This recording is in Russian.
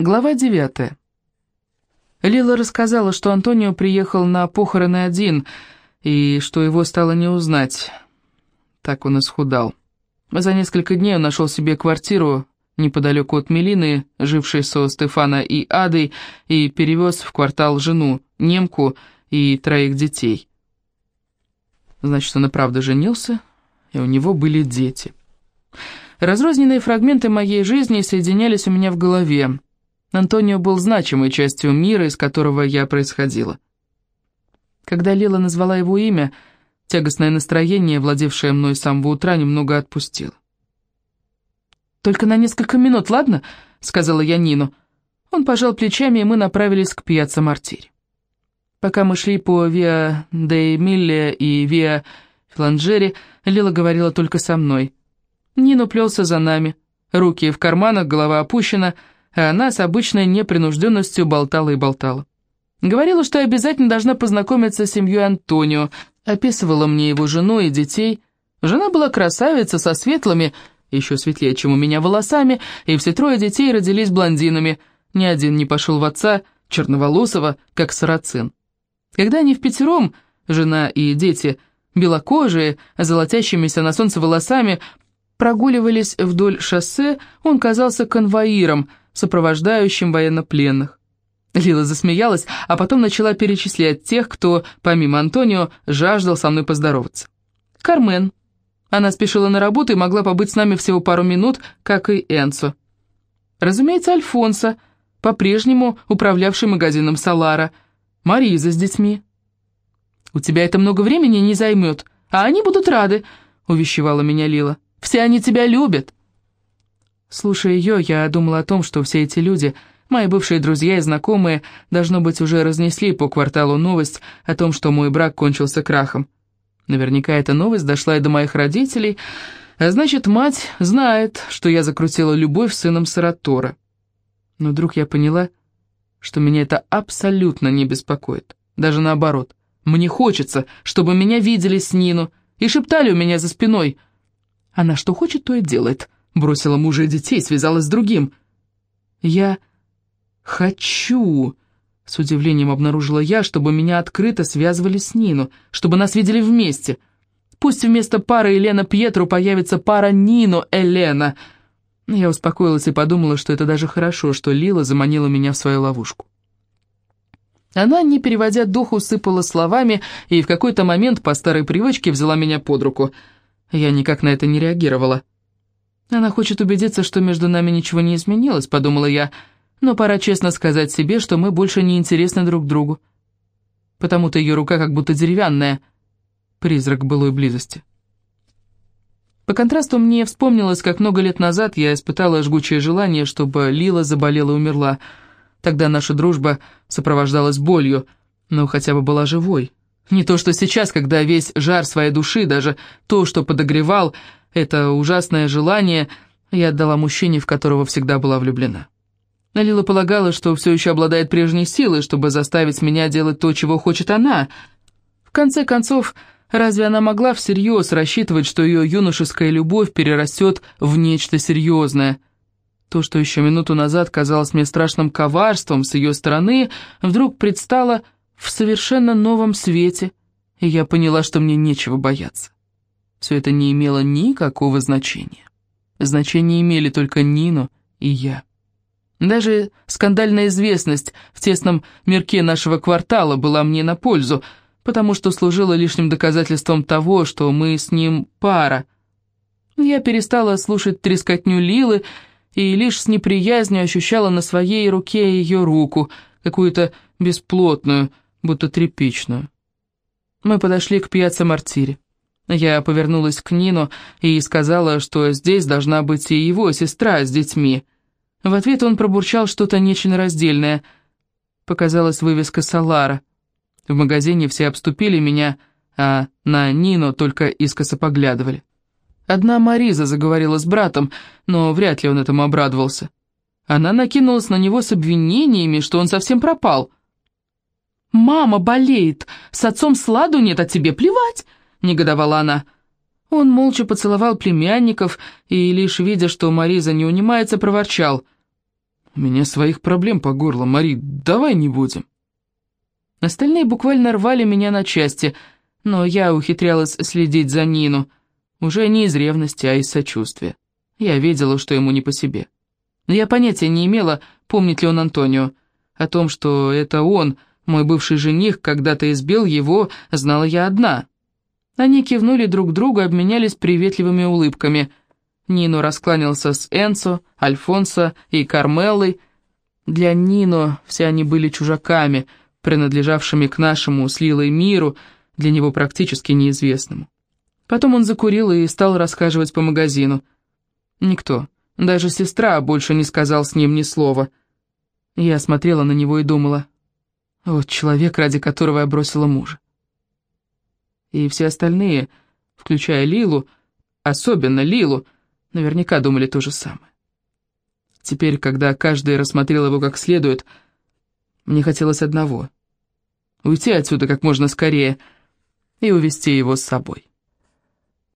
Глава девятая. Лила рассказала, что Антонио приехал на похороны один, и что его стало не узнать. Так он исхудал. За несколько дней он нашел себе квартиру неподалеку от Мелины, жившей со Стефана и Адой, и перевез в квартал жену, немку и троих детей. Значит, он и правда женился, и у него были дети. Разрозненные фрагменты моей жизни соединялись у меня в голове. Антонио был значимой частью мира, из которого я происходила. Когда Лила назвала его имя, тягостное настроение, владевшее мной с самого утра, немного отпустило. «Только на несколько минут, ладно?» — сказала я Нину. Он пожал плечами, и мы направились к пьяцца Мартире. Пока мы шли по Виа де Милле и Виа Фланджери, Лила говорила только со мной. Нину плелся за нами. Руки в карманах, голова опущена — а она с обычной непринужденностью болтала и болтала. Говорила, что обязательно должна познакомиться с семьей Антонио, описывала мне его жену и детей. Жена была красавица со светлыми, еще светлее, чем у меня, волосами, и все трое детей родились блондинами. Ни один не пошел в отца, черноволосого, как сарацин. Когда они в пятером, жена и дети, белокожие, золотящимися на солнце волосами, прогуливались вдоль шоссе, он казался конвоиром — сопровождающим военнопленных. Лила засмеялась, а потом начала перечислять тех, кто, помимо Антонио, жаждал со мной поздороваться. Кармен. Она спешила на работу и могла побыть с нами всего пару минут, как и Энсо. Разумеется, Альфонсо, по-прежнему управлявший магазином Салара. Мариза с детьми. «У тебя это много времени не займет, а они будут рады», — увещевала меня Лила. «Все они тебя любят». Слушая ее, я думала о том, что все эти люди, мои бывшие друзья и знакомые, должно быть, уже разнесли по кварталу новость о том, что мой брак кончился крахом. Наверняка эта новость дошла и до моих родителей, а значит, мать знает, что я закрутила любовь с сыном Саратора. Но вдруг я поняла, что меня это абсолютно не беспокоит. Даже наоборот. Мне хочется, чтобы меня видели с Нину и шептали у меня за спиной. Она что хочет, то и делает. Бросила мужа и детей, связалась с другим. Я хочу, с удивлением обнаружила я, чтобы меня открыто связывали с Нину, чтобы нас видели вместе. Пусть вместо пары Елена Пьетру появится пара Нино Елена. Я успокоилась и подумала, что это даже хорошо, что Лила заманила меня в свою ловушку. Она, не переводя духу, сыпала словами и в какой-то момент по старой привычке взяла меня под руку. Я никак на это не реагировала. Она хочет убедиться, что между нами ничего не изменилось, подумала я, но пора честно сказать себе, что мы больше не интересны друг другу. Потому-то ее рука как будто деревянная, призрак былой близости. По контрасту мне вспомнилось, как много лет назад я испытала жгучее желание, чтобы Лила заболела и умерла. Тогда наша дружба сопровождалась болью, но хотя бы была живой. Не то, что сейчас, когда весь жар своей души, даже то, что подогревал, это ужасное желание я отдала мужчине, в которого всегда была влюблена. Лила полагала, что все еще обладает прежней силой, чтобы заставить меня делать то, чего хочет она. В конце концов, разве она могла всерьез рассчитывать, что ее юношеская любовь перерастет в нечто серьезное? То, что еще минуту назад казалось мне страшным коварством с ее стороны, вдруг предстало в совершенно новом свете, и я поняла, что мне нечего бояться. Все это не имело никакого значения. Значение имели только Нино и я. Даже скандальная известность в тесном мирке нашего квартала была мне на пользу, потому что служила лишним доказательством того, что мы с ним пара. Я перестала слушать трескотню Лилы и лишь с неприязнью ощущала на своей руке ее руку, какую-то бесплотную, будто тряпичную. Мы подошли к пьяцца-мартире. Я повернулась к Нину и сказала, что здесь должна быть и его сестра с детьми. В ответ он пробурчал что-то нечленораздельное. Показалась вывеска «Салара». В магазине все обступили меня, а на Нину только искоса поглядывали. Одна Мариза заговорила с братом, но вряд ли он этому обрадовался. Она накинулась на него с обвинениями, что он совсем пропал. «Мама болеет, с отцом сладу нет, а тебе плевать!» Негодовала она. Он молча поцеловал племянников и, лишь видя, что Мариза не унимается, проворчал. У меня своих проблем по горло, Мари, давай не будем. Остальные буквально рвали меня на части, но я ухитрялась следить за Нину, уже не из ревности, а из сочувствия. Я видела, что ему не по себе. Но я понятия не имела, помнит ли он Антонио. О том, что это он, мой бывший жених, когда-то избил его, знала я одна. Они кивнули друг другу, обменялись приветливыми улыбками. Нино раскланялся с Энцо, Альфонсо и Кармеллой. Для Нино все они были чужаками, принадлежавшими к нашему с Лилой миру, для него практически неизвестному. Потом он закурил и стал рассказывать по магазину. Никто, даже сестра, больше не сказал с ним ни слова. Я смотрела на него и думала, вот человек, ради которого я бросила мужа. И все остальные, включая Лилу, особенно Лилу, наверняка думали то же самое. Теперь, когда каждый рассмотрел его как следует, мне хотелось одного — уйти отсюда как можно скорее и увести его с собой.